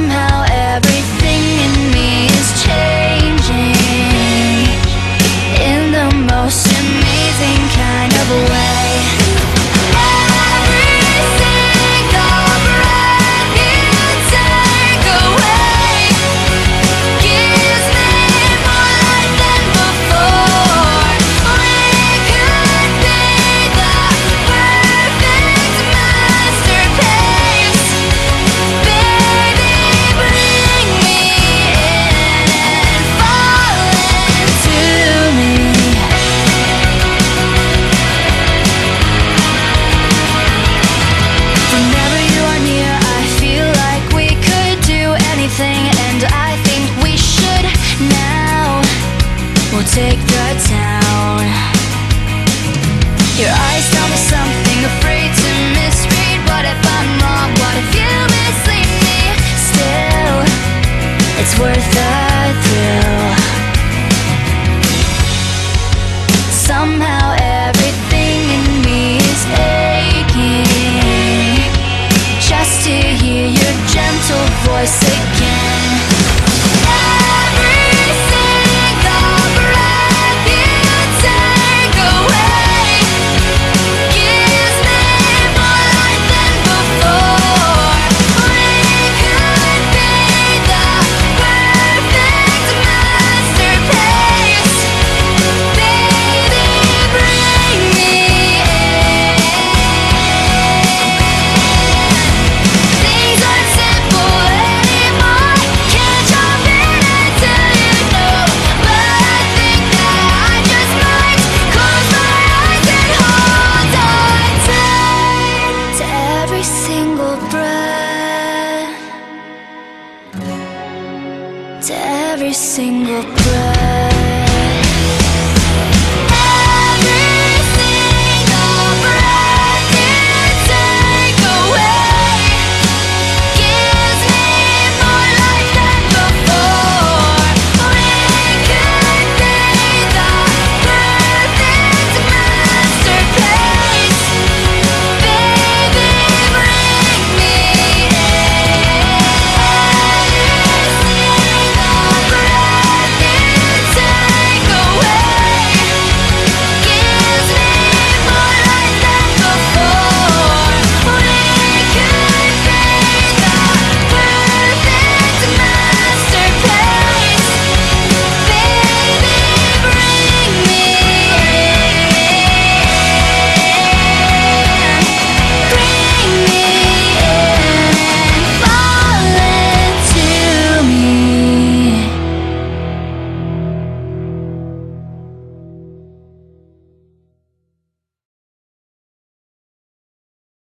somehow. Take the town. Your every single breath.